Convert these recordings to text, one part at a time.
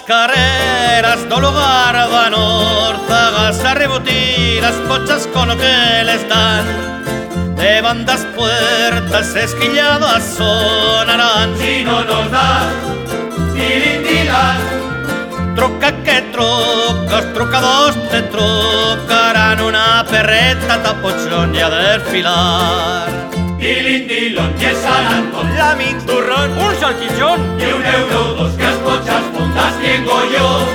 carreras do lugar van orzagas a rebutir las pochas con lo que les dan. De bandas puertas esquilladas sonarán. Si no nos da, tirindilan. Troca que trocas, trocados te trocarán una perreta tapochón y a desfilar. Tilindilon y San Antón. La minturrón, un salchichón. Y un euro, dos que as pochas fundas tengo yo.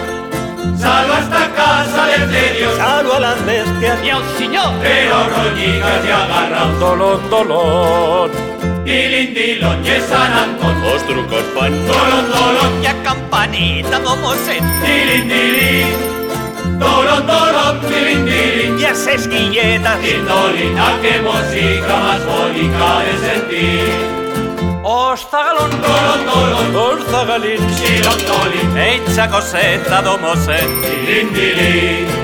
Salvo hasta casa de serios, Salvo a las bestias y al señor. pero roñicas y agarraos. Dolón, dolón. Tilindilon y San Antón. Los trucos van. Dolón, dolón, Y a campanita como se tilindilin. eskieta Indolinak emozika mazbonika ez enti Ostagalon Toron, toron Urtagalin Txilon, tolin Eitzako zeta domo zen Dilin, dilin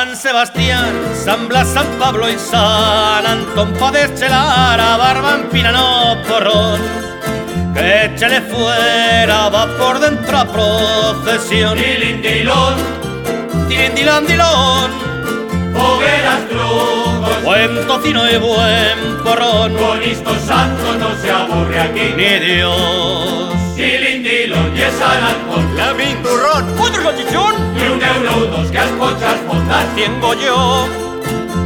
San Sebastián, San Blas, San Pablo y San Antón deschelar a barba en pinano porrón. Que échale fuera, va por dentro a procesión. Tilindilon, Tirindilandilón, hogueras trucos. buen tocino y buen porrón. Con estos santos no se aburre aquí. Ni Dios. Y Antón. La minturrón, otro salchichón. Y un euro, dos que as pochas fundas. Tengo yo.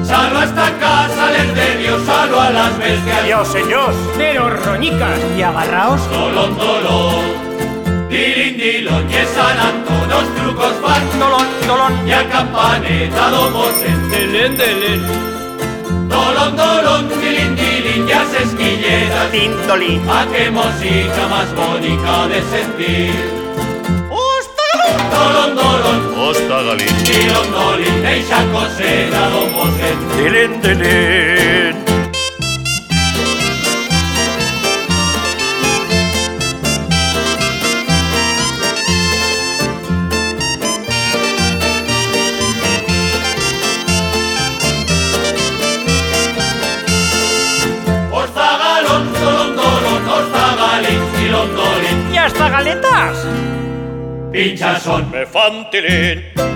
Salvo a esta casa les de Dios, salvo a las bestias. Dios, señor. Pero roñicas y agarraos. Dolón, dolón. Tilindilon y San Antón. Dos trucos van. Dolón, dolón. Y a campaneta domos en Delén, delén. Dolón, dolón, tilindilin, ya las esquilletas. Tintoli. A que música más bonita de sentir. Ostagalín. Dolon, dolon. Ostagalín. Tirondolin, deixa coseta, don Mosén. Delén, delén. estas galetes? Pinchas son. Me fan tilín.